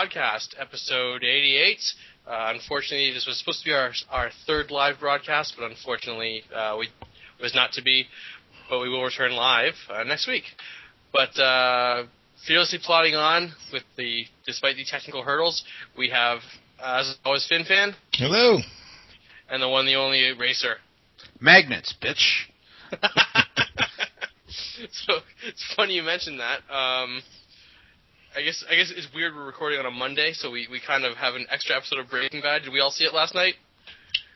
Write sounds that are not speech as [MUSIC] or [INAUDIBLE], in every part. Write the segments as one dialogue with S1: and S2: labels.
S1: Podcast, episode 88. Uh, unfortunately, this was supposed to be our our third live broadcast, but unfortunately, uh, we was not to be. But we will return live uh, next week. But uh, fearlessly plodding on with the despite the technical hurdles, we have as always Finn Fan
S2: Hello.
S1: and the one, the only Racer.
S3: Magnets, bitch. [LAUGHS]
S1: so it's funny you mentioned that. Um, I guess I guess it's weird we're recording on a Monday, so we, we kind of have an extra episode of Breaking Bad. Did we all see it last night?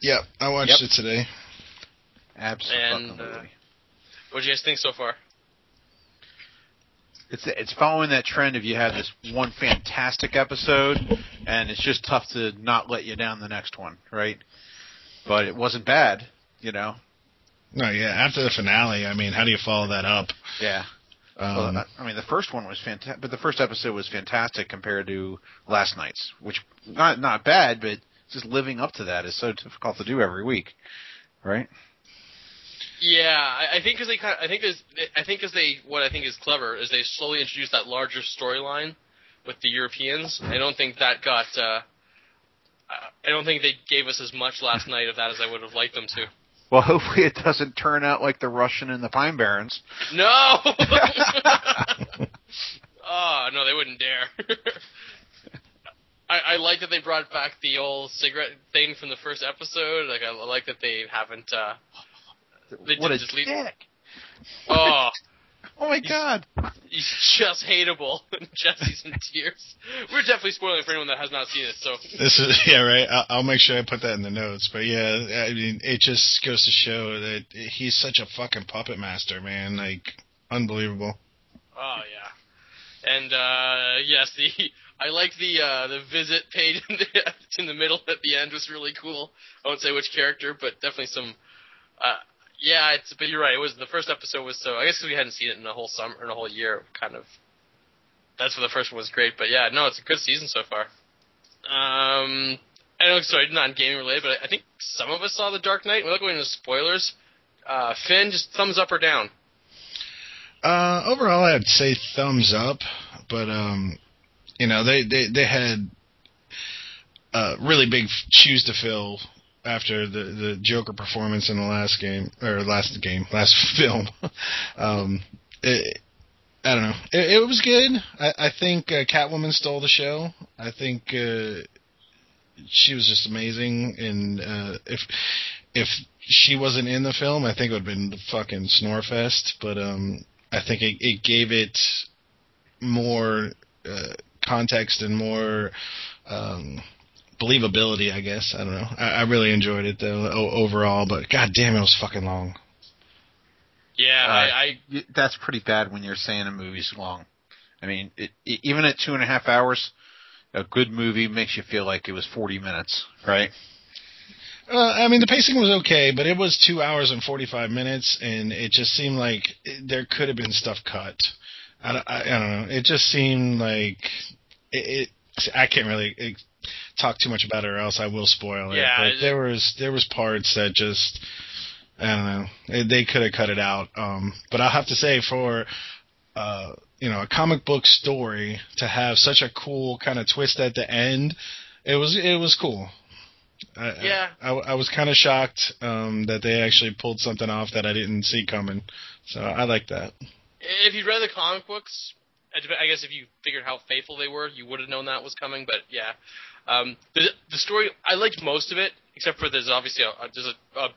S2: Yeah, I watched
S3: Yep.
S2: it today.
S3: Absolutely.
S1: And, uh, What do you guys think so far?
S3: it's it's following that trend of you had this one fantastic episode, and it's just tough to not let you down the next one, right? But it wasn't bad, you know.
S2: No, yeah. After the finale, I mean, how do you follow that up?
S3: Yeah.
S2: Um,
S3: well, I- I mean, the first one was fantastic, but the first episode was fantastic compared to last night's, which not not bad, but just living up to that is so difficult to do every week, right?
S1: Yeah, I, I think because they kind of, I think there's, I think because they, what I think is clever is they slowly introduced that larger storyline with the Europeans. I don't think that got, uh, I don't think they gave us as much last night of that as I would have liked them to.
S3: Well, hopefully it doesn't turn out like the Russian and the Pine Barrens.
S1: No. oh [LAUGHS] no, they wouldn't dare. I, I like that they brought back the old cigarette thing from the first episode. Like I like that they haven't. uh They
S3: what a
S1: did just leave-
S3: dick!
S1: Oh,
S3: Oh my god!
S1: he's just hateable. [LAUGHS] Jesse's in tears. We're definitely spoiling for anyone that has not seen it. So
S2: This is yeah, right. I'll, I'll make sure I put that in the notes. But yeah, I mean, it just goes to show that he's such a fucking puppet master, man. Like unbelievable.
S1: Oh yeah, and uh yes, the I like the uh the visit page in the, [LAUGHS] in the middle at the end was really cool. I won't say which character, but definitely some. uh Yeah, it's but you're right. It was the first episode was so I guess we hadn't seen it in a whole summer in a whole year. Kind of. That's where the first one was great, but yeah, no, it's a good season so far. Um, I know, sorry, not gaming related, but I think some of us saw The Dark Knight. Without going into spoilers, uh, Finn, just thumbs up or down.
S2: Uh, overall, I'd say thumbs up, but um, you know, they they they had uh really big shoes to fill after the the Joker performance in the last game or last game, last [LAUGHS] film. um, it, I don't know. It, it was good. I, I think uh, Catwoman stole the show. I think uh, she was just amazing, and uh, if if she wasn't in the film, I think it would have been the fucking snorefest. But um, I think it, it gave it more uh, context and more um, believability. I guess I don't know. I, I really enjoyed it though o- overall, but god damn, it was fucking long.
S1: Yeah,
S3: Uh,
S1: I, I
S3: Y- That's pretty bad when you're saying a movie's long. I mean, it, it, even at two and a half hours, a good movie makes you feel like it was 40 minutes, right?
S2: Uh, I mean, the pacing was okay, but it was two hours and forty-five minutes, and it just seemed like it, there could have been stuff cut. I don't, I, I don't know. It just seemed like it. it I can't really talk too much about it, or else I will spoil it.
S1: Yeah,
S2: but
S1: it-
S2: there was there was parts that just I don't know. They- could have cut it out. Um, but I'll have to say for uh, you know a comic book story to have such a cool kind of twist at the end, it was it was cool. I,
S1: Yeah.
S2: I, I was kind of shocked um, that they actually pulled something off that I didn't see coming. So I like that.
S1: if you'd read the comic books, I guess if you figured how faithful they were, you would have known that was coming. But yeah, um, the the story I liked most of it, except for there's obviously a, a there's a, a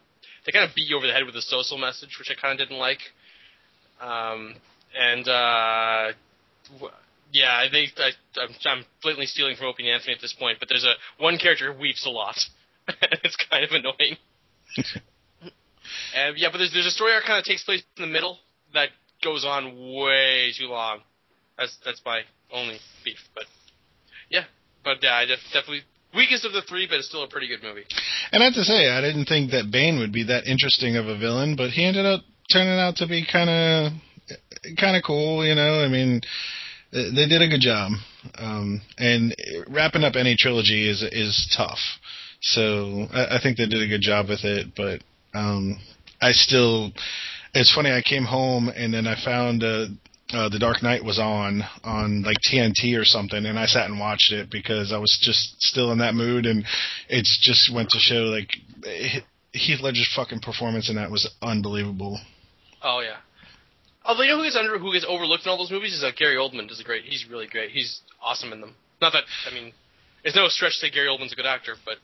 S1: they kind of beat you over the head with a social message, which I kind of didn't like. Um, and uh, w- yeah, I think I, I'm, I'm blatantly stealing from Opie and Anthony at this point, but there's a one character who weeps a lot. [LAUGHS] it's kind of annoying. [LAUGHS] and yeah, but there's there's a story arc kind of takes place in the middle that goes on way too long. That's that's my only beef. But yeah, but yeah, I def- definitely weakest of the three, but it's still a pretty good movie.
S2: And I have to say, I didn't think that Bane would be that interesting of a villain, but he ended up turning out to be kind of kind of cool. You know, I mean, they they did a good job. Um, and wrapping up any trilogy is is tough. So I, I think they did a good job with it, but um, I still. It's funny. I came home and then I found uh, uh, The Dark Knight was on on like TNT or something, and I sat and watched it because I was just still in that mood, and it's just went to show like Heath Ledger's fucking performance in that was unbelievable.
S1: Oh yeah. Although you know who gets under who gets overlooked in all those movies is uh, Gary Oldman. Does a great. He's really great. He's awesome in them. Not that I mean, it's no stretch to say Gary Oldman's a good actor, but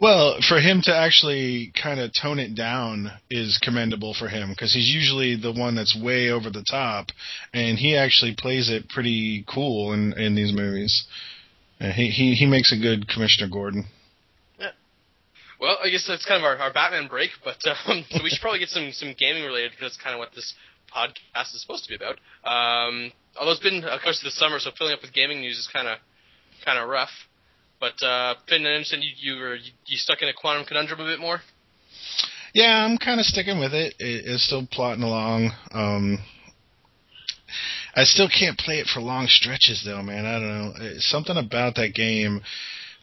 S2: well, for him to actually kind of tone it down is commendable for him because he's usually the one that's way over the top, and he actually plays it pretty cool in in these movies. Uh, he he he makes a good Commissioner Gordon.
S1: Yeah. Well, I guess that's kind of our, our Batman break, but [LAUGHS] um, so we should probably get some some gaming related because that's kind of what this podcast is supposed to be about. Um, although it's been, of course, the summer, so filling up with gaming news is kind of kind of rough. But uh, Finn, I understand you you were you stuck in a quantum conundrum a bit more.
S2: Yeah, I'm kind of sticking with it. it. It's still plotting along. Um, I still can't play it for long stretches though, man. I don't know. It's something about that game.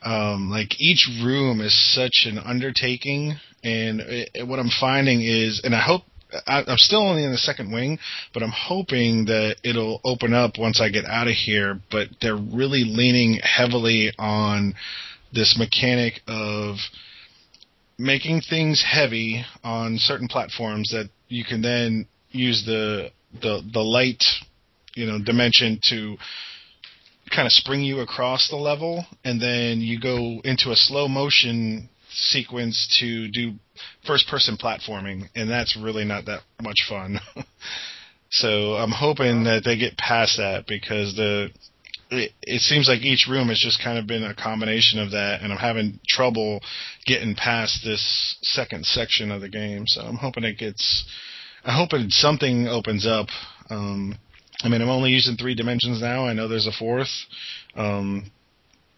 S2: Um, like each room is such an undertaking, and it, what I'm finding is, and I hope I, I'm still only in the second wing, but I'm hoping that it'll open up once I get out of here. But they're really leaning heavily on this mechanic of making things heavy on certain platforms that you can then use the the the light you know dimension to kind of spring you across the level and then you go into a slow motion sequence to do first person platforming, and that's really not that much fun. [LAUGHS] so I'm hoping that they get past that because the it, it seems like each room has just kind of been a combination of that, and I'm having trouble getting past this second section of the game. So I'm hoping it gets. I hope it, something opens up. Um, I mean, I'm only using three dimensions now. I know there's a fourth. Um,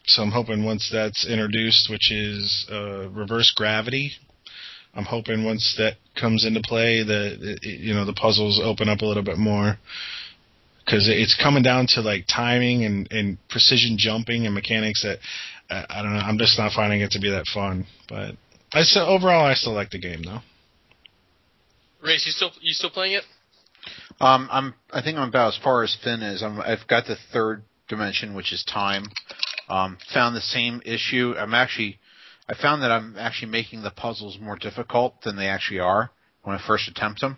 S2: so I'm hoping once that's introduced, which is uh, reverse gravity, I'm hoping once that comes into play that you know the puzzles open up a little bit more because it's coming down to like timing and, and precision jumping and mechanics that uh, I don't know. I'm just not finding it to be that fun. But I still overall I still like the game though.
S1: Race, you still you still playing it?
S3: Um, I'm I think I'm about as far as Finn is. I'm, I've got the third dimension, which is time. Um, found the same issue. I'm actually, I found that I'm actually making the puzzles more difficult than they actually are when I first attempt them.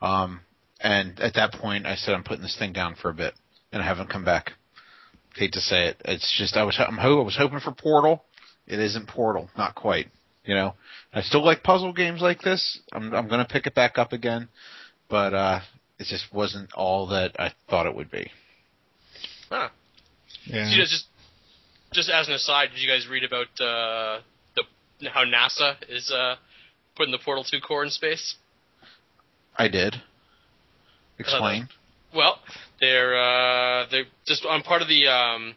S3: Um, and at that point, I said I'm putting this thing down for a bit, and I haven't come back. Hate to say it. It's just I was I'm ho- I was hoping for Portal. It isn't Portal, not quite. You know, I still like puzzle games like this. I'm I'm gonna pick it back up again, but uh, it just wasn't all that I thought it would be.
S1: Huh.
S2: Yeah.
S1: So you guys just just as an aside, did you guys read about uh, the how NASA is uh, putting the Portal Two core in space?
S3: I did. Explain.
S1: Well, they're uh, they're just on part of the um,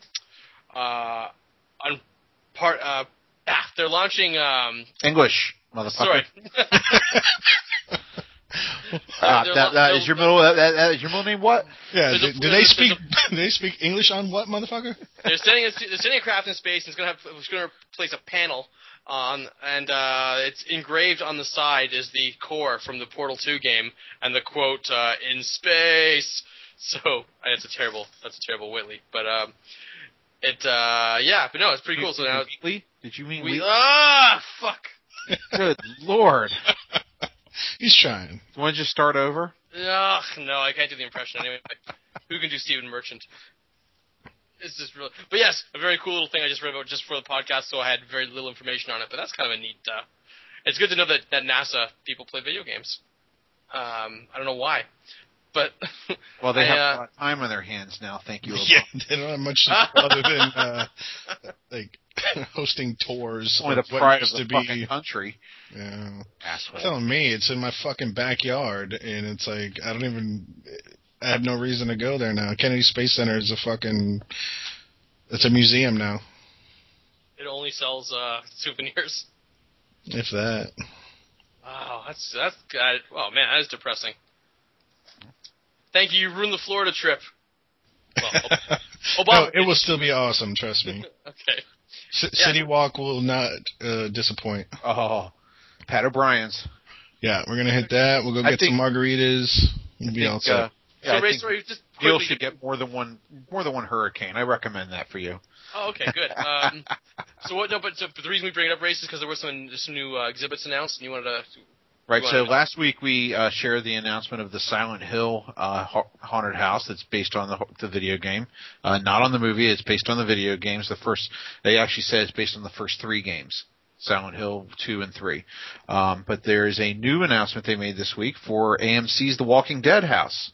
S1: uh, on part uh, ah, they're launching um,
S3: English, motherfucker.
S1: sorry. [LAUGHS] [LAUGHS]
S3: Ah,
S1: They're
S3: that,
S1: lo-
S3: that
S1: they're-
S3: is your middle. That, that is your middle name. What?
S2: Yeah.
S1: There's
S2: Do,
S1: a-
S2: do they
S1: there's a-
S2: speak? [LAUGHS] Do they speak English on what, motherfucker?
S1: they're sending a, they're sending a craft in space. And it's gonna have it's gonna place a panel on, and uh, it's engraved on the side is the core from the Portal Two game, and the quote uh, "in space." [LAUGHS] So that's a terrible that's a terrible Whitley, but um, it uh, yeah, but no, it's pretty cool. So now
S3: Wheatley? Did you mean
S1: we
S3: Wheatley?
S1: ah fuck. [LAUGHS]
S3: Good lord.
S2: He's trying.
S3: You want to just start over?
S1: Ugh, no, I can't do the impression anyway. [LAUGHS] Who can do Stephen Merchant? It's just really, but yes, a very cool little thing I just read about just for the podcast, so I had very little information on it. But that's kind of a neat. Uh, it's good to know that that NASA people play video games. Um, I don't know why, but [LAUGHS]
S3: Well, they
S1: I,
S3: have
S1: uh,
S3: a lot of time on their hands now. Thank you. [LAUGHS]
S2: Yeah, they don't have much other than uh, like hosting tours.
S3: Only the
S2: what
S3: pride of the
S2: to be.
S3: fucking country.
S2: Yeah.
S3: Asshole.
S2: telling me it's in my fucking backyard, and it's like I don't even. I have no reason to go there now. Kennedy Space Center is a fucking. It's a museum now,
S1: it only sells uh, souvenirs.
S2: if that.
S1: Wow, that's that's God, oh man, that is depressing. Thank you, you ruined the Florida trip. Well, Ob- [LAUGHS]
S2: no,
S1: Obama-
S2: it will still be awesome. Trust me. [LAUGHS]
S1: okay.
S2: C-
S1: Yeah.
S2: City Walk will not uh, disappoint.
S3: Oh, Pat O'Brien's.
S2: Yeah, we're gonna hit that. We'll go
S3: I
S2: get
S3: think-
S2: some margaritas. We'll be all
S3: think,
S2: set.
S3: uh, Yeah,
S1: so,
S3: I
S1: Ray, sorry, just
S3: Neil
S1: quickly-
S3: should get more than one more than one hurricane. I recommend that for you.
S1: Oh, okay, good. [LAUGHS] Um, so what? No, but, so, the reason we bring it up, Race, is because there were some some new uh, exhibits announced, and you wanted to.
S3: Right.
S1: You
S3: So
S1: wanna-
S3: last week we uh, shared the announcement of the Silent Hill uh, haunted house that's based on the, the video game, uh, not on the movie. It's based on the video games. The first they actually said it's based on the first three games, Silent Hill two and three. Um, but there is a new announcement they made this week for AMC's The Walking Dead house,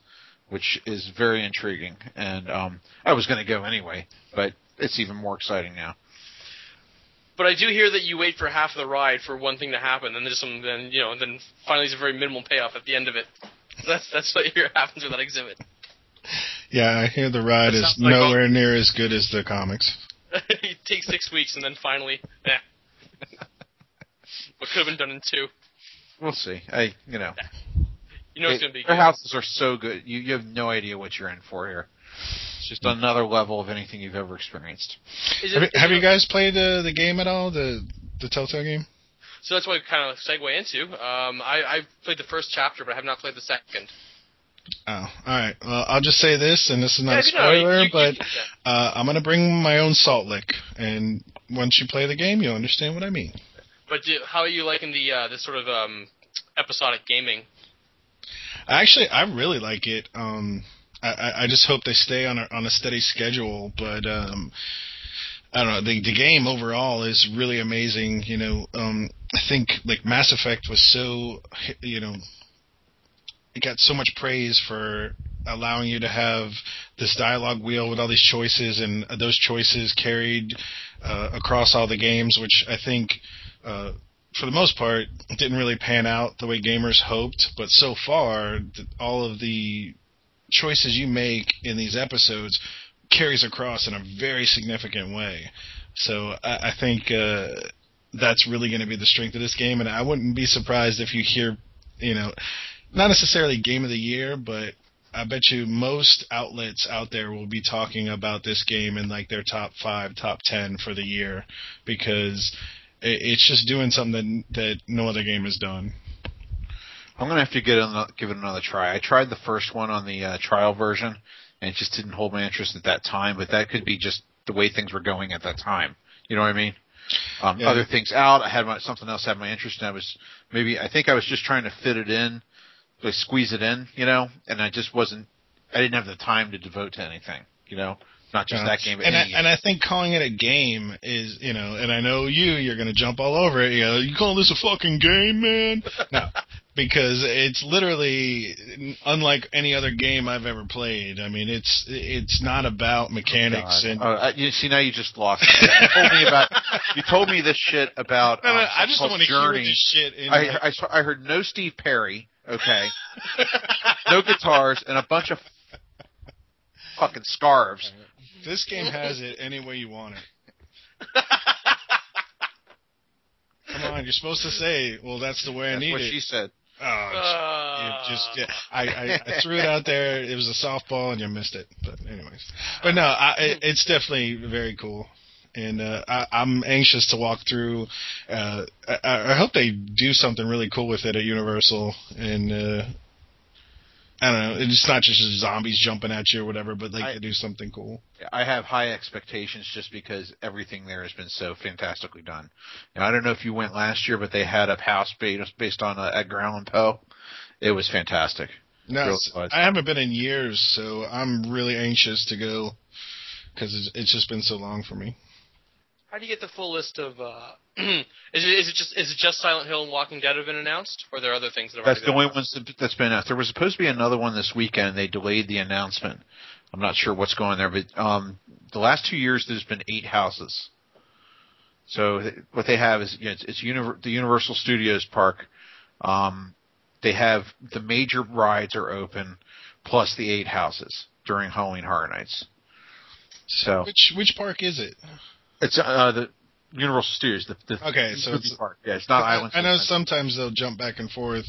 S3: which is very intriguing. And um, I was going to go anyway, but it's even more exciting now.
S1: But I do hear that you wait for half of the ride for one thing to happen, and there's some, then you know, and then finally there's a very minimal payoff at the end of it. [LAUGHS] That's that's what I [LAUGHS] hear happens with that exhibit.
S2: Yeah, I hear the ride
S1: That
S2: is
S1: sounds like
S2: nowhere near as good as the comics. [LAUGHS]
S1: it takes six weeks, and then finally, yeah. What could have been done in two.
S3: We'll see. I you know. [LAUGHS]
S1: You know it's
S3: It-
S1: going to be
S3: Their
S1: good.
S3: houses are so good. You you have no idea what you're in for here. It's just another level of anything you've ever experienced.
S1: Is
S2: Have, you- have you guys played uh, the game at all? The the Telltale game?
S1: So that's what I kind of segue into. Um, I, I played the first chapter, but I have not played the second.
S2: Oh, all right. Well, I'll just say this, and this is not
S1: Yeah,
S2: a spoiler,
S1: you- you-
S2: but uh, I'm gonna bring my own salt lick, and once you play the game, you'll understand what I mean.
S1: But do, how are you liking the uh, this sort of um, episodic gaming?
S2: Actually, I really like it. Um, I, I- I just hope they stay on a on a steady schedule. But um, I don't know. The the game overall is really amazing. You know, um, I think like Mass Effect was so you know, got so much praise for allowing you to have this dialogue wheel with all these choices, and those choices carried uh, across all the games, which I think. Uh, for the most part, didn't really pan out the way gamers hoped. But so far, all of the choices you make in these episodes carries across in a very significant way. So I, I think uh, that's really going to be the strength of this game, and I wouldn't be surprised if you hear, you know, not necessarily game of the year, but I bet you most outlets out there will be talking about this game in like their top five, top ten for the year because it, it's just doing something that, that no other game has done.
S3: I'm gonna have to get another, give it another try. I tried the first one on the uh, trial version, and it just didn't hold my interest at that time. But that could be just the way things were going at that time. You know what I mean? Um,
S2: Yeah.
S3: Other things out. I had my, something else had my interest, and I was maybe I think I was just trying to fit it in, like squeeze it in, you know. And I just wasn't. I didn't have the time to devote to anything, you know. Not just
S2: Yeah.
S3: that game,
S2: and I,
S3: game.
S2: and I think calling it a game is, you know, and I know you, you're going to jump all over it. You know, you call this a fucking game, man? No, [LAUGHS] because it's literally unlike any other game I've ever played. I mean, it's it's not about mechanics
S3: God.
S2: and.
S3: Oh, uh, you see now you just lost. Me. You told me about. You told me this shit about. [LAUGHS]
S2: No, no,
S3: um,
S2: I just want to hear this shit. In
S3: I,
S2: like,
S3: I, I heard no Steve Perry, okay, no guitars, and a bunch of fucking scarves.
S2: this game has it any way you want it. Come on, you're supposed to say, "Well, that's the way I
S3: That's
S2: need
S3: what
S2: it."
S3: she said.
S2: Oh,
S1: Uh,
S2: it just yeah, I, I, I threw it out there. It was a softball, and you missed it. But anyways, but no, I, it, it's definitely very cool, and uh, I, I'm anxious to walk through. Uh, I, I hope they do something really cool with it at Universal, and uh, I don't know. It's not just zombies jumping at you or whatever, but like
S3: I-
S2: they do something cool.
S3: I have high expectations just because everything there has been so fantastically done. And I don't know if you went last year, but they had a house based based on uh, Edgar Allan Poe. It was fantastic.
S2: No,
S3: Really
S2: it's-
S3: was.
S2: I haven't been in years, so I'm really anxious to go because it's, it's just been so long for me.
S1: How do you get the full list of? Uh, [CLEARS THROAT] is it is it just is it just Silent Hill and Walking Dead have been announced, or are there other things that have
S3: That's the
S1: been
S3: only ones that- that's been announced. There was supposed to be another one this weekend. They delayed the announcement. I'm not sure what's going there, but um, the last two years there's been eight houses. So th- what they have is you know, it's, it's univer- the Universal Studios Park. Um, they have the major rides are open, plus the eight houses during Halloween Horror Nights. So
S2: Which which park is it?
S3: It's uh, the Universal Studios. The, the
S2: Okay, so it's-
S3: park. Yeah, it's not
S2: I,
S3: Island.
S2: I know
S3: Studios.
S2: sometimes they'll jump back and forth.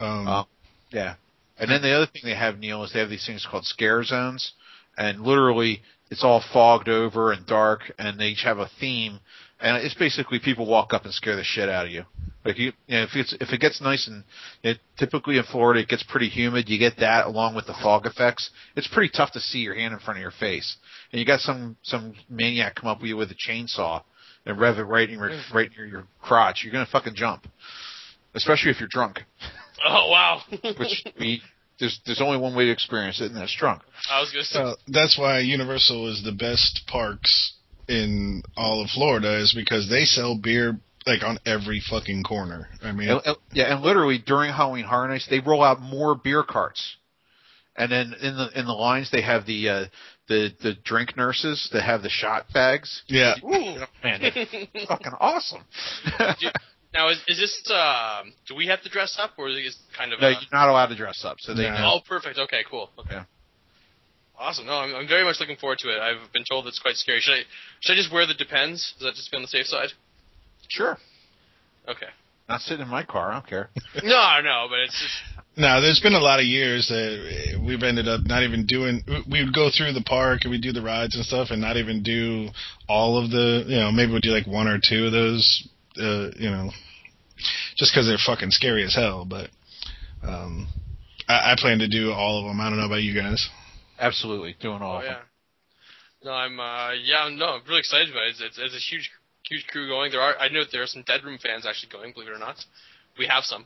S2: Um,
S3: Oh. Yeah. And then the other thing they have, Neil, is they have these things called scare zones. And literally, it's all fogged over and dark, and they each have a theme. And it's basically people walk up and scare the shit out of you. Like you, you know, if it's if it gets nice and it, typically in Florida it gets pretty humid, you get that along with the fog effects. It's pretty tough to see your hand in front of your face, and you got some some maniac come up with you with a chainsaw and rev it right in your right near your crotch. You're gonna fucking jump, especially if you're drunk. [LAUGHS]
S1: Oh wow. [LAUGHS]
S3: Which we there's there's only one way to experience it, and that's drunk.
S1: I was gonna say.
S2: So that's why Universal is the best parks in all of Florida is because they sell beer like on every fucking corner. I mean,
S3: And- and- yeah, and literally during Halloween Horror Nights, they roll out more beer carts, and then in the in the lines they have the uh, the the drink nurses that have the shot bags.
S2: yeah. [LAUGHS]
S3: Ooh, man, they're fucking awesome. [LAUGHS]
S1: now is is this? Um, do we have to dress up, or is it kind of?
S3: no,
S1: uh,
S3: you're not allowed to dress up, so they
S2: No.
S3: know.
S1: Oh, perfect. Okay, cool. Okay.
S3: Yeah.
S1: Awesome. No, I'm, I'm very much looking forward to it. I've been told it's quite scary. Should I should I just wear the depends? Does that just be on the safe side?
S3: Sure,
S1: Okay.
S3: not sitting in my car. I don't care. [LAUGHS]
S1: No, no, but it's just
S2: No, there's been a lot of years that we've ended up not even doing. We would go through the park and we do the rides and stuff, and not even do all of the. You know, maybe we'll do like one or two of those. Uh, you know, just because they're fucking scary as hell. But um, I, I plan to do all of them. I don't know about you guys.
S3: Absolutely, doing all
S1: oh
S3: of
S1: yeah.
S3: them.
S1: No, I'm uh yeah no, I'm really excited about it. It's, it's, it's a huge huge crew going. There are I know there are some Dead Room fans actually going. Believe it or not, we have some,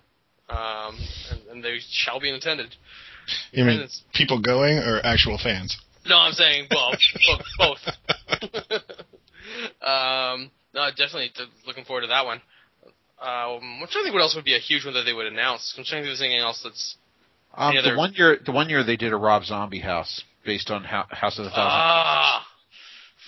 S1: um, and, and they shall be attended.
S2: You mean
S1: it's-
S2: people going or actual fans?
S1: No, I'm saying [LAUGHS] both, both, both. [LAUGHS] um, no, definitely looking forward to that one. Um, I'm trying to think what else would be a huge one that they would announce. I'm trying to think if there's anything else that's.
S3: Um,
S1: Any
S3: the one year, the one year they did a Rob Zombie house based on Ho- House of the Thousand.
S1: Ah,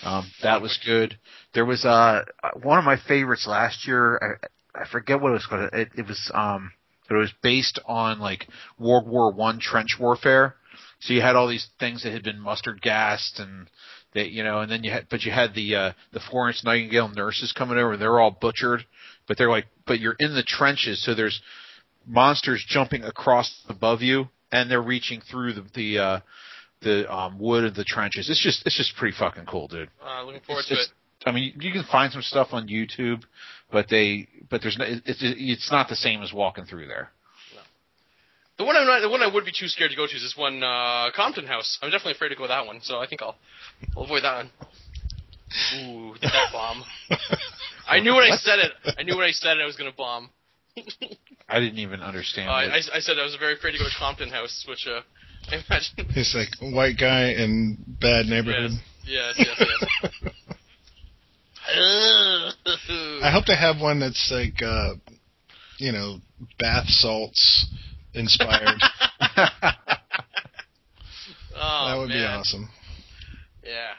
S3: Um, that was good. There was uh one of my favorites last year. I, I forget what it was called. It, it was um, but it was based on like World War One trench warfare. So you had all these things that had been mustard gassed and that you know, and then you had, but you had the uh, the Florence Nightingale nurses coming over. And they're all butchered, but they're like, but you're in the trenches, so there's monsters jumping across above you, and they're reaching through the the uh, the um, wood of the trenches. It's just it's just pretty fucking cool, dude.
S1: uh, looking forward
S3: It's
S1: to
S3: just-
S1: it.
S3: I mean, you can find some stuff on YouTube, but they, but there's no, it's it's not the same as walking through there.
S1: The one I'm not, the one I would be too scared to go to is this one uh, Compton House. I'm definitely afraid to go that one, so I think I'll, I'll avoid that one. Ooh, did that bomb? [LAUGHS] I knew when I said it. I knew when I said it, I was gonna bomb. [LAUGHS]
S3: I didn't even understand.
S1: Uh, I, I, I said I was very afraid to go to Compton House, which uh, I imagine.
S2: It's like white guy in bad neighborhood.
S1: Yes, yes, yes. yes. [LAUGHS]
S2: I hope they have one that's like, uh, you know, bath salts inspired. [LAUGHS]
S1: oh,
S2: that would be awesome.
S1: Yeah.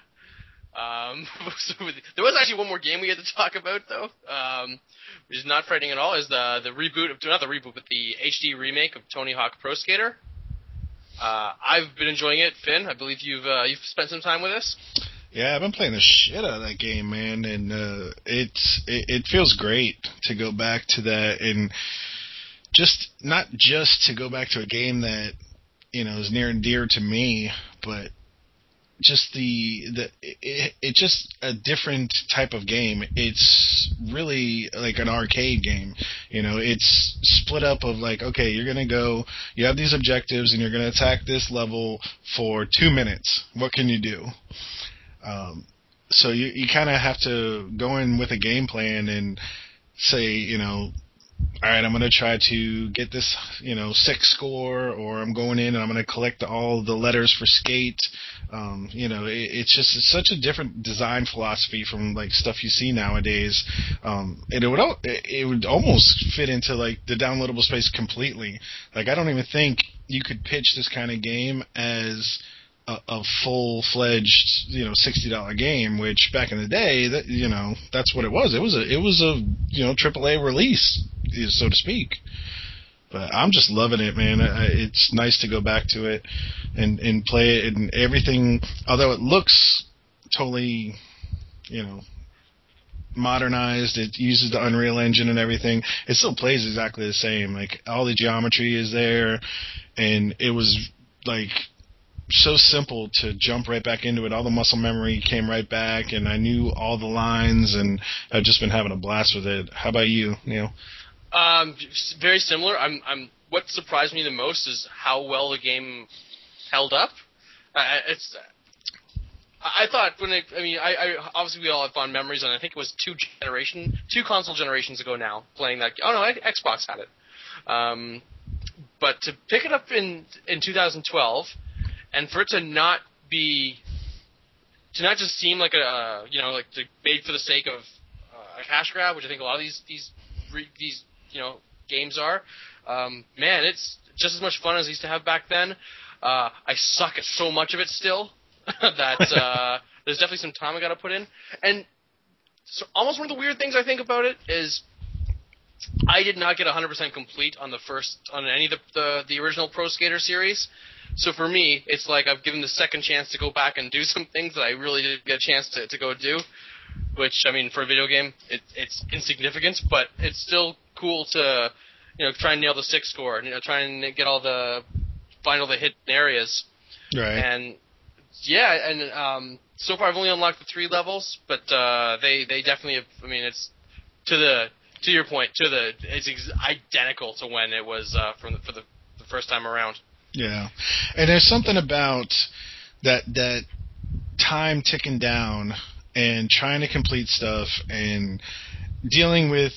S1: Um, [LAUGHS] so there was actually one more game we had to talk about though, um, which is not frightening at all. Is the the reboot of not the reboot, but the HD remake of Tony Hawk Pro Skater. Uh, I've been enjoying it, Finn. I believe you've uh, you've spent some time with this.
S2: Yeah, I've been playing the shit out of that game, man, and uh, it's it, it feels great to go back to that and just not just to go back to a game that you know is near and dear to me, but just the the it, just a different type of game. It's really like an arcade game. You know, it's split up of like okay, you're gonna go, you have these objectives, and you're gonna attack this level for two minutes. What can you do? Um, so you you kind of have to go in with a game plan and say, you know, all right, I'm going to try to get this, you know, sick score, or I'm going in and I'm going to collect all the letters for skate. Um, you know, it, it's just it's such a different design philosophy from like stuff you see nowadays. Um, and it would it it would almost fit into like the downloadable space completely. Like I don't even think you could pitch this kind of game as a, a full fledged you know sixty dollar game, which back in the day that you know that's what it was. It was a it was a you know AAA release, so to speak. But I'm just loving it, man. I- It's nice to go back to it and and play it and everything. Although it looks totally, you know, modernized. It uses the Unreal Engine and everything. It still plays exactly the same. Like all the geometry is there, and it was like so simple to jump right back into it. All the muscle memory came right back, and I knew all the lines, and I've just been having a blast with it. How about you, Neil?
S1: Um, very similar. I'm. I'm. What surprised me the most is how well the game held up. Uh, it's. I thought when it, I mean, I, I obviously we all have fond memories, and I think it was two generation, two console generations ago now, playing that. Oh no, Xbox had it. Um, but to pick it up in in 2012, and for it to not be, to not just seem like a, you know, like to, made for the sake of uh, a cash grab, which I think a lot of these these these you know games are. Um, man, it's just as much fun as I used to have back then. Uh, I suck at so much of it still [LAUGHS] that uh, there's definitely some time I got to put in. And so almost one of the weird things I think about it is I did not get 100% complete on the first on any of the, the the original Pro Skater series. So for me, it's like I've given the second chance to go back and do [LAUGHS] some things that I really didn't get a chance to, to go do. Which I mean, for a video game, it, it's insignificant, but it's still cool to you know try and nail the sick score, you know, try and get all the find all the hidden areas.
S2: Right.
S1: And yeah, and um, so far I've only unlocked the three levels, but uh, they they definitely have. I mean, it's to the to your point to the it's ex- identical to when it was uh, from the, for the, the first time around.
S2: Yeah, and there's something about that that time ticking down and trying to complete stuff and dealing with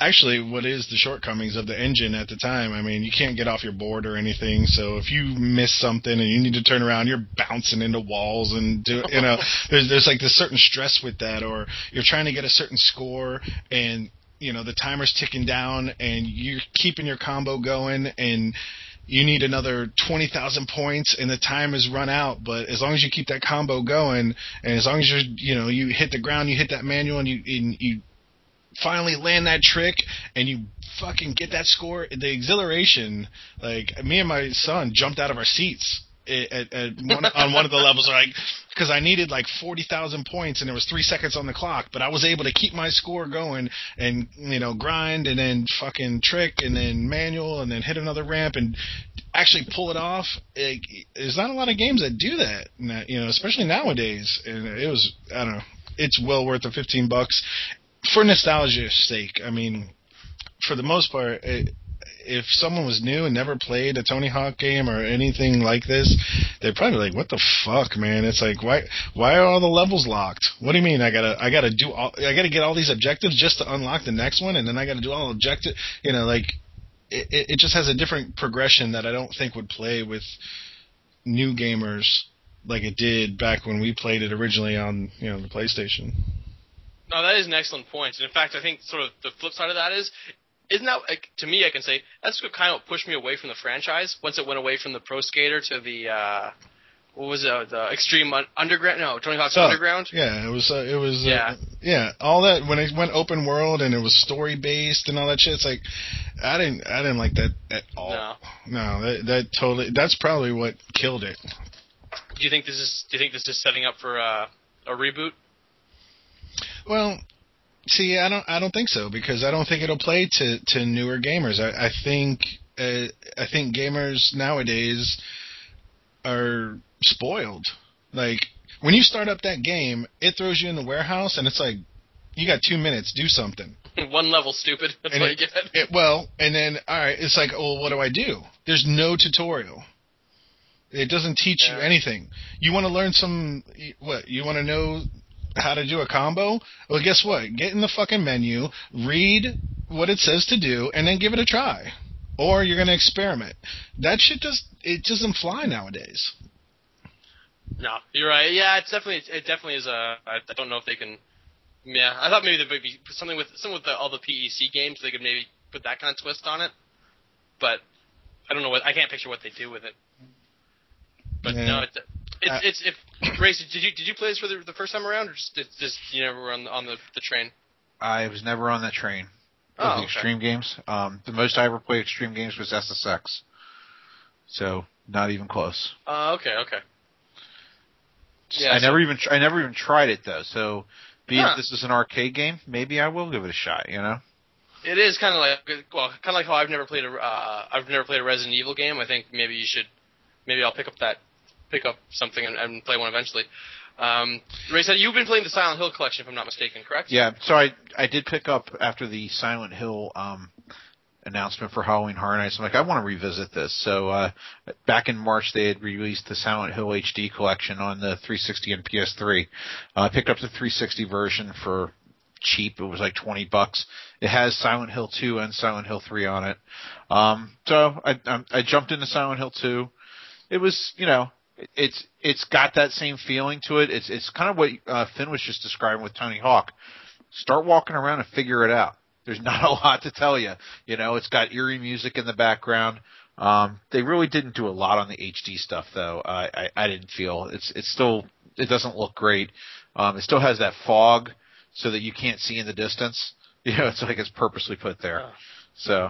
S2: actually what is the shortcomings of the engine at the time. I mean, you can't get off your board or anything, so if you miss something and you need to turn around, you're bouncing into walls and do you know, [LAUGHS] there's there's like this certain stress with that or you're trying to get a certain score and you know, the timer's ticking down and you're keeping your combo going and you need another 20,000 points and the time has run out, but as long as you keep that combo going and as long as you're, you know, you hit the ground, you hit that manual and you, and you finally land that trick and you fucking get that score, the exhilaration, like me and my son jumped out of our seats at, at one, on one of the levels, like because I needed like forty thousand points and there was three seconds on the clock, but I was able to keep my score going and you know grind and then fucking trick and then manual and then hit another ramp and actually pull it off. It, there's not a lot of games that do that, you know, especially nowadays. And it was I don't know, it's well worth the fifteen bucks for nostalgia's sake. I mean, for the most part. It, if someone was new and never played a Tony Hawk game or anything like this, they're probably be like, "What the fuck, man?" It's like, why why are all the levels locked? What do you mean? I gotta I gotta do all I gotta get all these objectives just to unlock the next one, and then I gotta do all objective. You know, like it, it just has a different progression that I don't think would play with new gamers like it did back when we played it originally on you know the PlayStation.
S1: No, that is an excellent point. And in fact, I think sort of the flip side of that is isn't that like, to me? I can say that's what kind of pushed me away from the franchise once it went away from the Pro Skater to the uh, what was it, the Extreme Un- Underground? No, Tony Hawk's
S2: So,
S1: Underground.
S2: Yeah, it was. Uh, it was. Uh,
S1: Yeah.
S2: yeah. All that when it went open world and it was story based and all that shit. It's like I didn't. I didn't like that at all.
S1: No.
S2: No, that, that totally. That's probably what killed it.
S1: Do you think this is? Do you think this is setting up for uh, a reboot?
S2: Well, see, I don't. I don't think so because I don't think it'll play to to newer gamers. I, I think. Uh, I think gamers nowadays are spoiled. Like when you start up that game, it throws you in the warehouse and it's like you got two minutes, do something. [LAUGHS]
S1: One level, stupid. That's
S2: And
S1: what
S2: it-
S1: you get.
S2: It, well, and then all right, it's like, oh, what do I do? There's no tutorial. It doesn't teach you anything. You want to learn some what? You want to know how to do a combo? Well, guess what? Get in the fucking menu, read what it says to do, and then give it a try. Or you're gonna experiment. That shit just it doesn't fly nowadays.
S1: No, you're right. Yeah, it's definitely it definitely is a. I, I don't know if they can. Yeah, I thought maybe there would be something with some with the, all the PEC games. They could maybe put that kind of twist on it, but I don't know what I can't picture what they do with it. But
S2: Yeah.
S1: no, it, it's
S2: Uh,
S1: it's if Grace, did you did you play this for the, the first time around, or just it's just you never were on the on the, the train?
S3: I was never on that train. With
S1: Oh,
S3: the
S1: okay.
S3: extreme games. Um, the most I ever played extreme games was SSX. So not even close.
S1: Uh, okay, okay. Yeah,
S3: I
S1: so-
S3: never even tr- I never even tried it though. So, being
S1: Huh.
S3: this is an arcade game, maybe I will give it a shot. You know.
S1: It is kind of like well, kind of like how I've never played a uh, I've never played a Resident Evil game. I think maybe you should maybe I'll pick up that pick up something and, and play one eventually. Um, Ray said you've been playing the Silent Hill collection, if I'm not mistaken, correct?
S3: Yeah, so I I did pick up after the Silent Hill um, announcement for Halloween Horror Nights. I'm like, I want to revisit this. So uh, back in March, they had released the Silent Hill HD collection on the 360 and PS3. Uh, I picked up the 360 version for cheap. It was like 20 bucks. It has Silent Hill 2 and Silent Hill 3 on it. Um, so I, I, I jumped into Silent Hill 2. It was, you know, it's it's got that same feeling to it. It's it's kind of what uh, Finn was just describing with Tony Hawk. Start walking around and figure it out. There's [LAUGHS] not a lot to tell you. You know, it's got eerie music in the background. Um, they really didn't do a lot on the HD stuff though. I, I, I didn't feel it's it's still it doesn't look great. Um, it still has that fog so that you can't see in the distance. [LAUGHS] You know, it's like it's purposely put there. So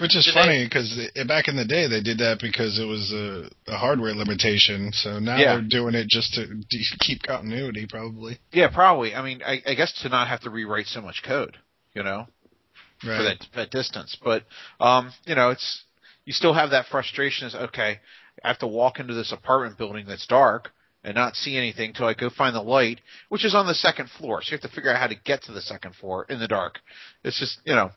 S2: Which is
S1: Did
S2: funny because back in the day they did that because it was a, a hardware limitation. So now
S3: Yeah.
S2: they're doing it just to keep continuity, probably.
S3: yeah, probably. I mean, I, I guess to not have to rewrite so much code. You know.
S2: Right.
S3: for that, that distance. But um, you know, it's you still have that frustration. Is okay, I have to walk into this apartment building that's dark and not see anything till I go find the light, which is on the second floor. So you have to figure out how to get to the second floor in the dark. It's just you know,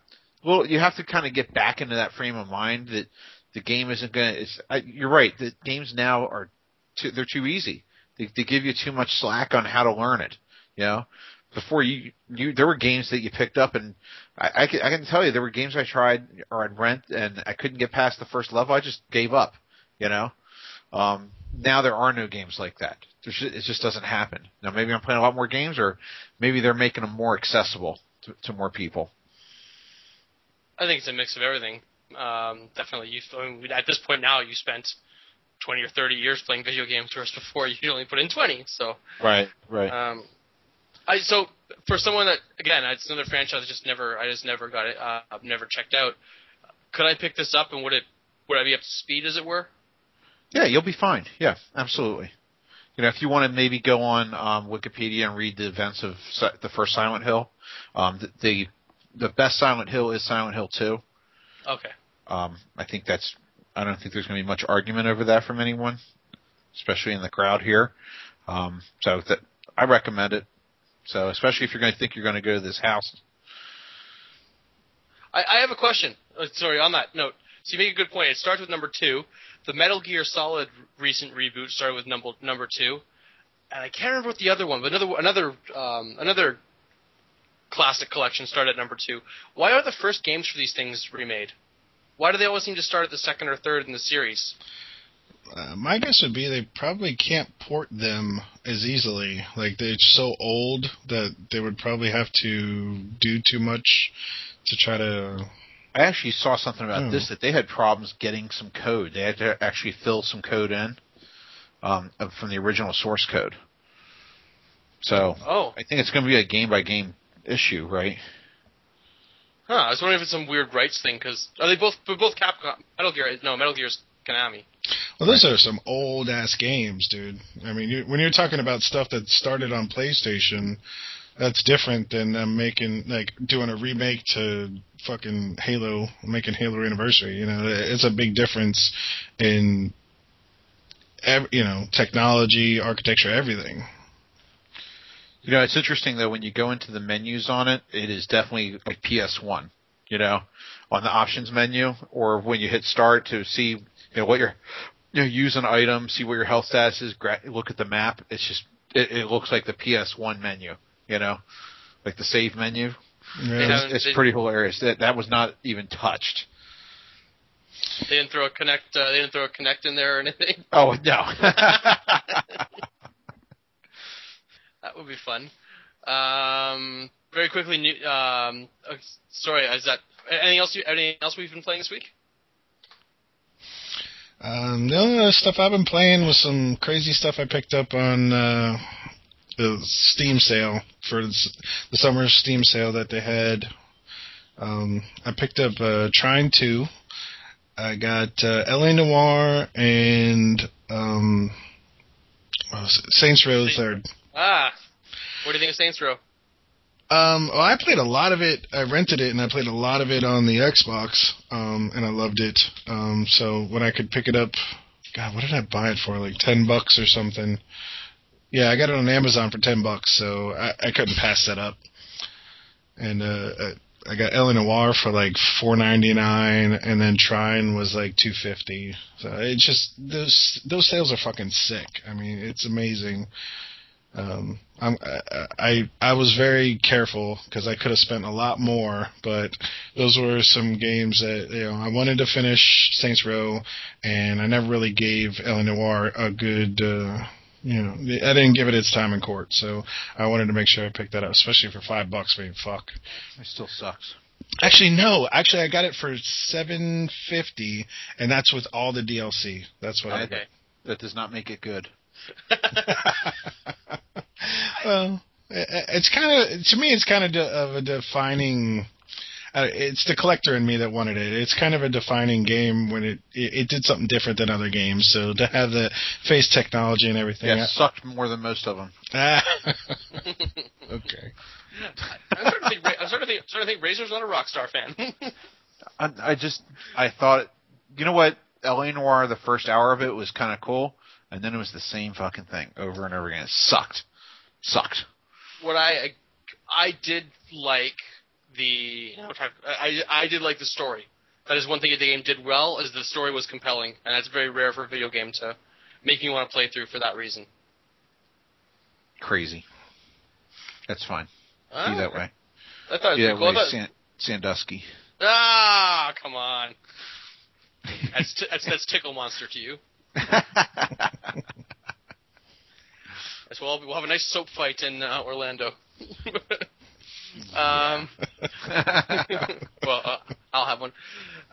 S3: well, you have to kind of get back into that frame of mind that the game isn't going to. It's I, you're right. The games now are too, they're too easy. They, they give you too much slack on how to learn it. You know, before you you there were games that you picked up and I, I, can, I can tell you there were games I tried or I'd rent and I couldn't get past the first level. I just gave up. You know. Um, now there are no games like that. There's, it just doesn't happen. Now maybe I'm playing a lot more games, or maybe they're making them more accessible to, to more people.
S1: I think it's a mix of everything. Um, definitely, you I mean, at this point now you spent 20 or 30 years playing video games, whereas before you only put in 20. So,
S3: Right. Right.
S1: um, I so for someone that again, it's another franchise I just never, I just never got it, uh, I've never checked out. Could I pick this up and would it, would I be up to speed as it were?
S3: Yeah, you'll be fine. Yeah, absolutely. You know, if you want to maybe go on um, Wikipedia and read the events of the first Silent Hill, um, the, the best Silent Hill is Silent Hill Two.
S1: Okay.
S3: Um, I think that's. I don't think there's going to be much argument over that from anyone, especially in the crowd here. Um, so that I recommend it. So especially if you're going to think you're going to go to this house.
S1: I, I have a question. Uh, sorry, on that note. So you make a good point. It starts with number two. The Metal Gear Solid recent reboot started with number number two, and I can't remember what the other one, but another another um, another classic collection started at number two. Why are the first games for these things remade? Why do they always seem to start at the second or third in the series?
S2: Uh, my guess would be they probably can't port them as easily. Like they're so old that they would probably have to do too much to try to.
S3: I actually saw something about
S2: Hmm.
S3: this that they had problems getting some code. They had to actually fill some code in um, from the original source code. So
S1: Oh,
S3: I think it's going to be a game by game issue, right?
S1: huh. I was wondering if it's some weird rights thing because are they both? They're both Capcom. Metal Gear. No, Metal Gear's Konami.
S2: Well, those are some old ass games, dude. I mean, you, when you're talking about stuff that started on PlayStation, that's different than them making like doing a remake to fucking Halo, making Halo Anniversary. You know, it's a big difference in, ev- you know, technology, architecture, everything.
S3: You know, it's interesting though when you go into the menus on it, it is definitely like PS1. You know, on the options menu, or when you hit start to see you know what your you know use an item, see what your health status is, gra- look at the map. It's just it, it looks like the PS1 menu. You know, like the save menu.
S2: Yeah.
S1: Yeah.
S3: It's, it's
S1: they-
S3: pretty hilarious. That that was not even touched.
S1: They didn't throw a Kinect. Uh, they didn't throw a Kinect in there or anything.
S3: Oh no. [LAUGHS] [LAUGHS]
S1: That would be fun. Um, very quickly, new, um, sorry, is that anything else? You, anything else we've been playing this week?
S2: Um, the only other stuff I've been playing was some crazy stuff I picked up on uh, the Steam sale for the summer Steam sale that they had. Um, I picked up uh, Trine 2. I got uh, LA Noire and um, what was it? Saints Row the Third.
S1: Ah, what do you think of Saints Row?
S2: Um, well, I played a lot of it. I rented it, and I played a lot of it on the Xbox, um, and I loved it. Um, so when I could pick it up, God, what did I buy it for? Like ten bucks or something. Yeah, I got it on Amazon for ten bucks, so I, I couldn't pass that up. And uh, I got L.A. Noire for like four ninety nine, and then Trine was like two fifty. So it just those those sales are fucking sick. I mean, it's amazing. Um, I'm, I, I I was very careful because I could have spent a lot more, but those were some games that you know I wanted to finish Saints Row, and I never really gave. Noire a good. Uh, you know, I didn't give it its time in court, so I wanted to make sure I picked that up, especially for five bucks. I mean, fuck.
S3: It still sucks.
S2: Actually, no. Actually, I got it for seven fifty, and that's with all the DLC. That's what I
S1: Okay.
S3: That does not make it good. [LAUGHS]
S2: well, it's kind of to me, it's kind of de- of a defining. Uh, it's the collector in me that wanted it. It's kind of a defining game when it, it it did something different than other games. So to have the face technology and everything,
S3: Yeah, it sucked more than most of them.
S2: Ah. [LAUGHS] okay.
S1: I'm starting to think. I'm starting to think. Starting to think Razor's not a Rockstar fan. [LAUGHS]
S3: I, I just I thought, you know what, L.A. Noire, the first hour of it was kind of cool, and then it was the same fucking thing over and over again. It sucked, sucked.
S1: what I I did like the I I did like the story. That is one thing the game did well is the story was compelling, and that's very rare for a video game to make you want to play through for that reason.
S3: Crazy. That's fine.
S1: Ah,
S3: Be that way.
S1: I thought it was
S3: Be that
S1: pretty cool. I
S3: way, Sandusky.
S1: ah, come on. [LAUGHS] That's, t- that's that's tickle monster to you. As well, we'll have a nice soap fight in uh, Orlando. [LAUGHS] um, [LAUGHS] well, uh, I'll have one.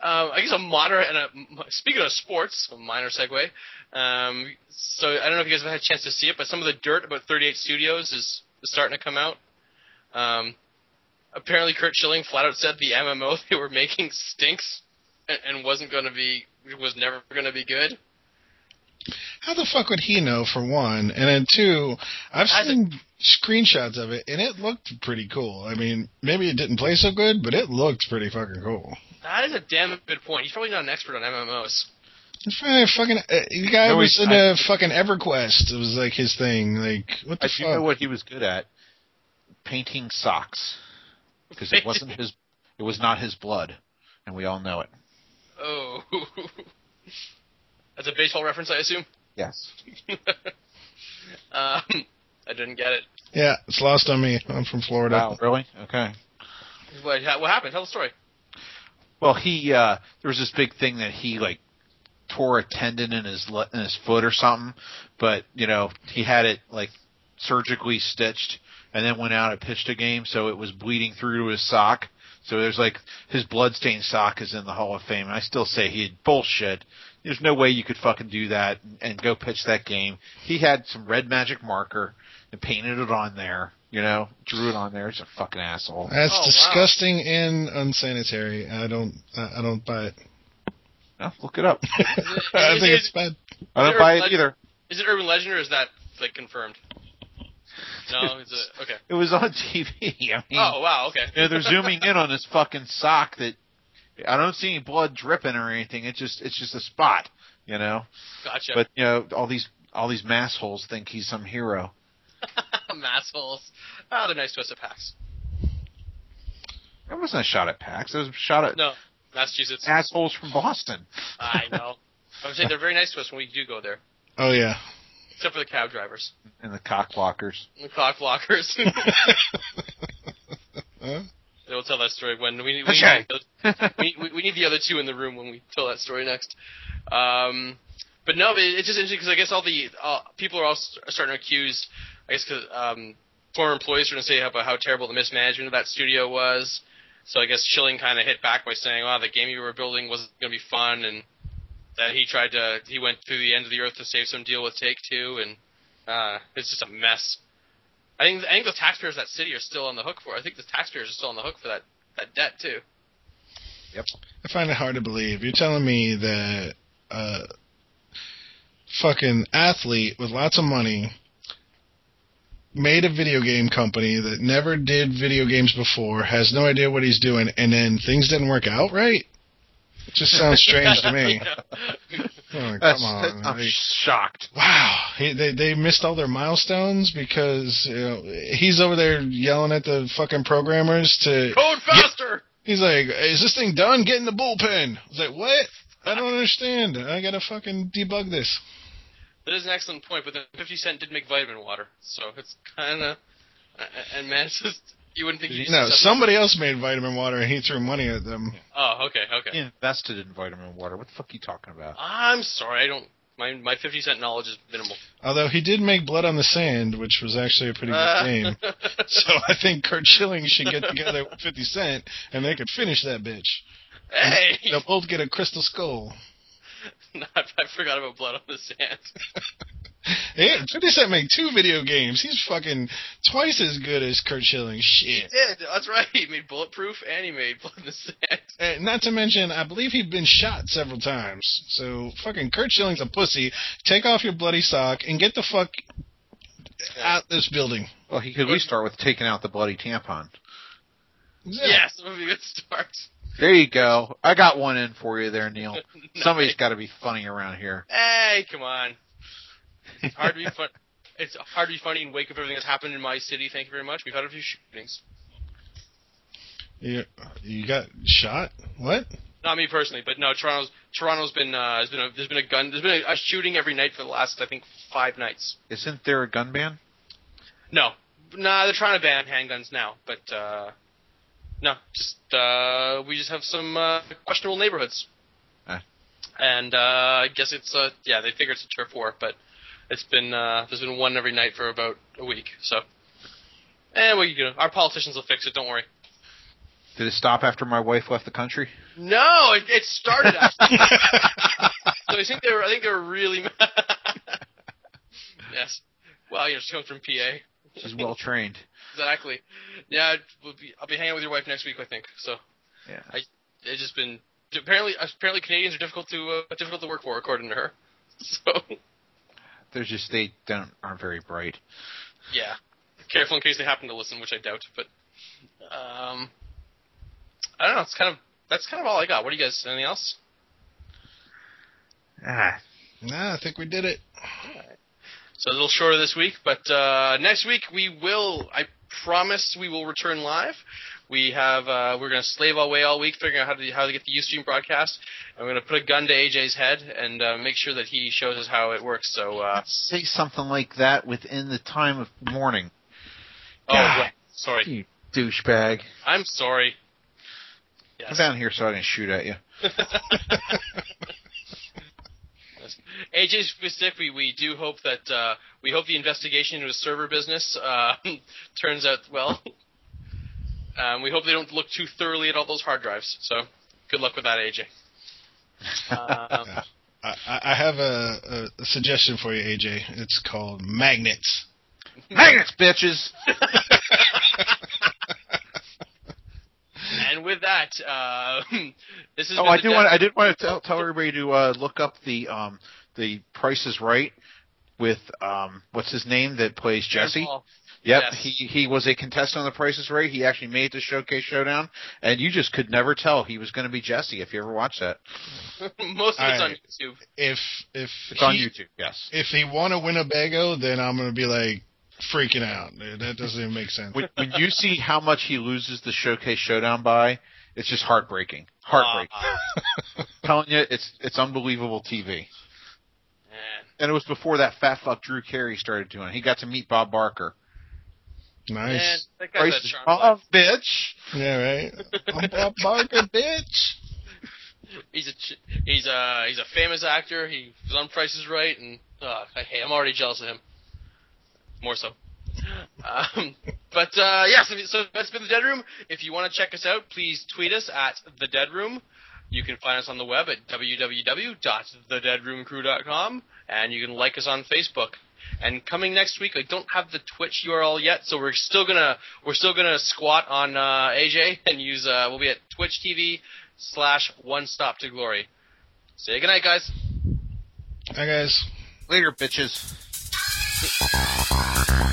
S1: Um, I guess a moderate and a speaking of sports, a minor segue. Um, so I don't know if you guys have had a chance to see it, but some of the dirt about 38 Studios is, is starting to come out. Um, apparently, Curt Schilling flat out said the MMO [LAUGHS] they were making stinks and, and wasn't going to be was never going to be good.
S2: How the fuck would he know, for one? And then two, I've
S1: Has
S2: seen screenshots of it, and it looked pretty cool. I mean, maybe it didn't play so good, but it looked pretty fucking cool.
S1: That is a damn good point. He's probably not an expert on MMOs.
S2: It's probably fucking. Uh, the guy
S3: No,
S2: was in a fucking EverQuest. It was like his thing. Like, what the
S3: I do
S2: fuck?
S3: know what he was good at: painting socks, because it wasn't his. It was not his blood, and we all know it. [LAUGHS]
S1: Oh. [LAUGHS] That's a baseball reference, I assume?
S3: Yes. [LAUGHS]
S1: um, I didn't get it.
S2: Yeah, it's lost on me. I'm from Florida.
S3: Wow. Really? Okay.
S1: What, what happened? Tell the story.
S3: Well, he uh there was this big thing that he like tore a tendon in his le- in his foot or something, but you know he had it like surgically stitched, and then went out and pitched a game, so it was bleeding through to his sock. So there's like his bloodstained sock is in the Hall of Fame. And I still say he had bullshit. There's no way you could fucking do that and go pitch that game. He had some red magic marker and painted it on there. You know, drew it on there. He's a fucking asshole.
S2: That's
S1: Oh, wow.
S2: disgusting and unsanitary. I don't. I, I don't buy it.
S3: No, look it up. [LAUGHS]
S2: I
S1: Is
S2: think
S1: it-
S2: it's bad.
S3: I don't buy
S1: there
S3: it either.
S1: Is it urban legend or is that like confirmed? No, is it [LAUGHS] okay?
S3: It was on TV. [LAUGHS] I mean,
S1: Oh wow, okay.
S3: you know, they're zooming in on this fucking sock that I don't see any blood dripping or anything. It's just it's just a spot, you know.
S1: Gotcha.
S3: But you know, all these all these massholes think he's some hero. [LAUGHS]
S1: Massholes. Oh, ah, they're nice to us at PAX.
S3: That wasn't a shot at PAX. It was a shot at
S1: No, Massachusetts.
S3: assholes from Boston.
S1: I know. I'm saying they're very nice to us when we do go there,
S2: Oh yeah.
S1: Except for the cab drivers,
S3: and the cock blockers.
S1: the cock blockers. [LAUGHS]
S2: Huh?
S1: we'll tell that story when we, we,
S3: Okay.
S1: need, we, we, we need the other two in the room when we tell that story next. Um, but no, it, it's just interesting because I guess all the uh, people are all starting to accuse, I guess, cause, um, former employees are going to say about how terrible the mismanagement of that studio was. So I guess Schilling kind of hit back by saying, "Wow, the game you were building wasn't going to be fun," and that he tried to he went through the end of the earth to save some deal with Take Two, and uh, it's just a mess. I think I think the taxpayers of that city are still on the hook for. I think the taxpayers are still on the hook for that that debt too. Yep.
S2: I find it hard to believe. You're telling me that a fucking athlete with lots of money made a video game company that never did video games before, has no idea what he's doing, and then things didn't work out right? It just sounds strange to me. [LAUGHS] Oh, come on.
S3: I'm
S2: They-
S3: shocked.
S2: Wow, he, they they missed all their milestones because you know, he's over there yelling at the fucking programmers to.
S1: Code faster.
S2: He's like, "Is this thing done? Get in the bullpen." I was like, "What? I don't understand. I gotta fucking debug this."
S1: That is an excellent point, but the 50 Cent did make vitamin water, so it's kind of. And man, it's just you wouldn't think. you
S2: No, somebody else made vitamin water and he threw money at them.
S1: Oh, okay, okay.
S3: He invested in vitamin water. What the fuck are you talking about?
S1: I'm sorry, I don't. My my 50 Cent knowledge is minimal.
S2: Although he did make Blood on the Sand, which was actually a pretty good
S1: Uh,
S2: game. [LAUGHS] So I think Curt Schilling should get together with 50 Cent and they could finish that bitch.
S1: hey,
S2: They'll both get a crystal skull. [LAUGHS]
S1: I, I forgot about blood on the sand. [LAUGHS]
S2: Yeah, 50 Cent made two video games. He's fucking twice as good as Curt Schilling.
S1: He
S2: Shit.
S1: did. That's right. He made bulletproof and he made blood in the sand.
S2: And not to mention, I believe he'd been shot several times. So fucking Curt Schilling's a pussy. Take off your bloody sock and get the fuck out this building.
S3: Well, he could at least start with taking out the bloody tampon.
S1: Yes, that would be a good start.
S3: There you go. I got one in for you there, Neil. [LAUGHS] Somebody's got to be funny around here.
S1: Hey, come on. It's [LAUGHS] hard to be fun. It's hard to be funny in wake of everything that's happened in my city. Thank you very much. We've had a few shootings.
S2: You, you got shot? What?
S1: Not me personally, but no. Toronto's Toronto's been uh, has been a, there's been a gun there's been a, a shooting every night for the last I think five nights.
S3: Isn't there a gun ban?
S1: No, nah, they're trying to ban handguns now, but uh, no, just uh, we just have some uh, questionable neighborhoods.
S3: Ah.
S1: And uh, I guess it's uh, yeah they figure it's a turf war, but it's been uh, there's been one every night for about a week. So, and we you know our politicians will fix it. Don't worry.
S3: Did it stop after my wife left the country?
S1: No, it, it started [LAUGHS] so I think they were I think they were really mad. yes. Well, you know, she's coming from PA.
S3: She's well trained.
S1: Exactly. Yeah, we'll be, I'll be hanging out with your wife next week, I think. So
S3: Yeah.
S1: it's just been apparently apparently Canadians are difficult to uh, difficult to work for, according to her. [LAUGHS] So
S3: They're just they don't aren't very bright.
S1: yeah, careful in case they happen to listen, which I doubt. But um, I don't know. It's kind of that's kind of all I got. What do you guys? Anything else?
S3: Ah,
S2: Nah, I think we did it.
S1: So a little shorter this week, but uh, next week we will. I promise we will return live. We have uh, we're going to slave away all week figuring out how to how to get the UStream broadcast. And we're going to put a gun to AJ's head and uh, make sure that he shows us how it works. So uh,
S3: say something like that within the time of morning.
S1: oh,
S3: God.
S1: sorry,
S3: You douchebag.
S1: I'm sorry.
S3: Come
S1: Yes.
S3: down here so I can shoot at you. [LAUGHS]
S1: AJ specifically, we, we do hope that uh, we hope the investigation into his server business uh, [LAUGHS] turns out well. Um, we hope they don't look too thoroughly at all those hard drives. So good luck with that, AJ. Um, [LAUGHS]
S2: I, I I have a, a suggestion for you, AJ. It's called magnets. [LAUGHS]
S3: Magnets, bitches. [LAUGHS]
S1: and with that, uh, this is.
S3: Oh, I did want I did want to tell, tell everybody to uh, look up the um the Price is Right with um what's his name that plays Jesse. Yep,
S1: Yes.
S3: he he was a contestant on The Price is Right. He actually made the Showcase Showdown, and you just could never tell he was going to be Jesse if you ever watched that. [LAUGHS]
S1: Most of it's on
S2: Alright.
S1: YouTube.
S2: If if
S3: It's on YouTube. Yes.
S2: If he won a Winnebago, then I'm gonna be like freaking out. That doesn't even make sense.
S3: When, when you see how much he loses the Showcase Showdown by, it's just heartbreaking. Heartbreaking. [LAUGHS]
S1: Uh,
S3: telling you, it's it's unbelievable TV.
S1: man.
S3: And it was before that fat fuck Drew Carey started doing it. He got to meet Bob Barker.
S1: Man,
S2: Nice.
S1: that guy's
S3: Price
S1: a
S3: is
S1: charm
S3: Bob, bitch.
S2: Yeah, right. [LAUGHS] I'm Bob Barker, bitch.
S1: He's a he's a he's a famous actor. He was on Price is Right, and uh, I hate. I'm already jealous of him. More so. Um, but uh, yeah, so, so that's been the Dead Room. If you want to check us out, please tweet us at the Dead Room. You can find us on the web at www.thedeadroomcrew.com, and you can like us on Facebook. And coming next week, I don't have the Twitch URL yet, so we're still gonna we're still gonna squat on uh, AJ [LAUGHS] and use uh, we'll be at Twitch TV slash One Stop to Glory. Say goodnight, guys.
S2: Hi guys.
S3: Later, bitches. [LAUGHS]